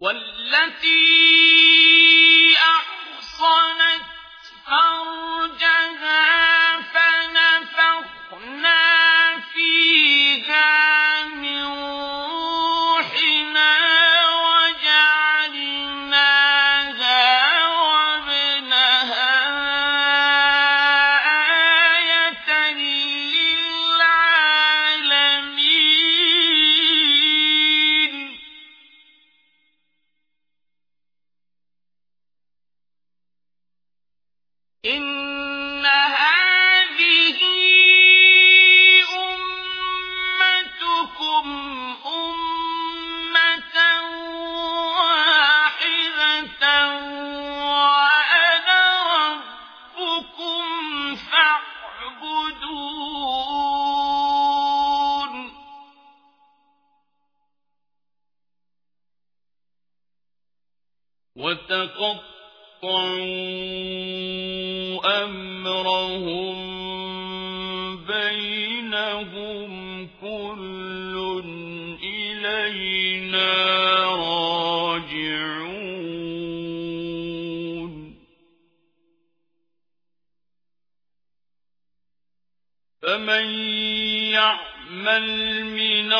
والتي وتقطعوا أمرهم بينهم كل إلينا راجعون. فمن يعمل من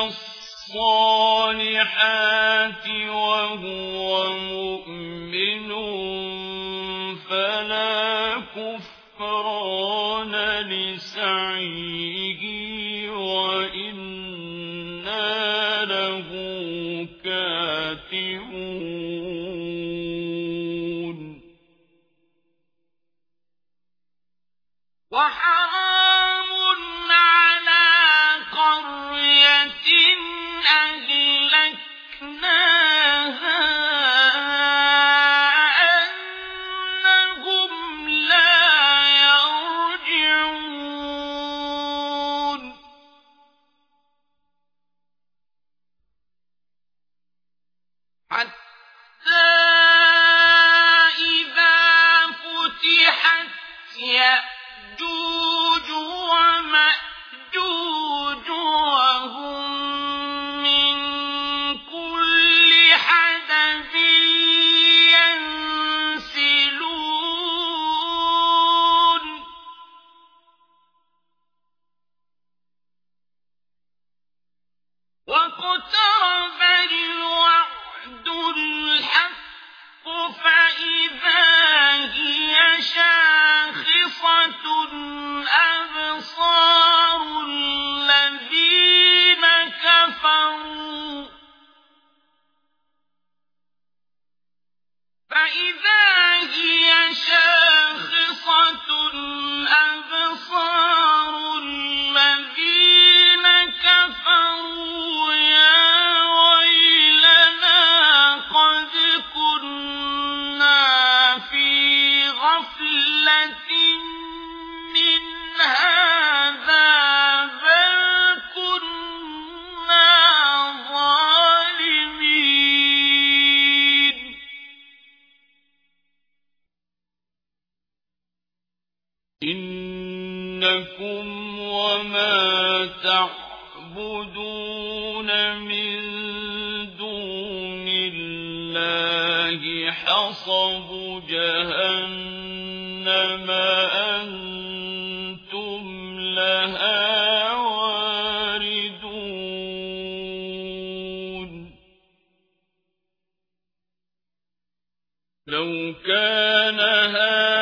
الصالحات وهو مؤمن فلا كفران لسعيه إذا فتحت يأجوج إنكم وما تعبدون من دون الله حصب جهنم أنتم لها واردون. لو كان هؤلاء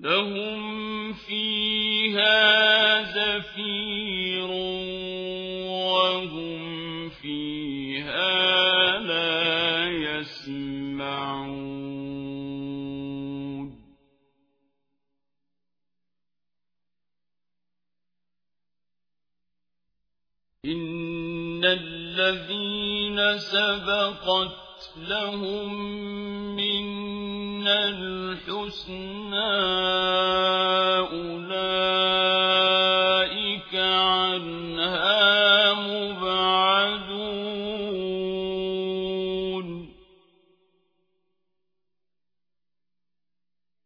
لهم فيها زفير وهم فيها لا يسمعون. إن الذين سبقت وَصَفَتْ لَهُم مِّنَّ الْحُسْنَى أُولَٰئِكَ عَنْهَا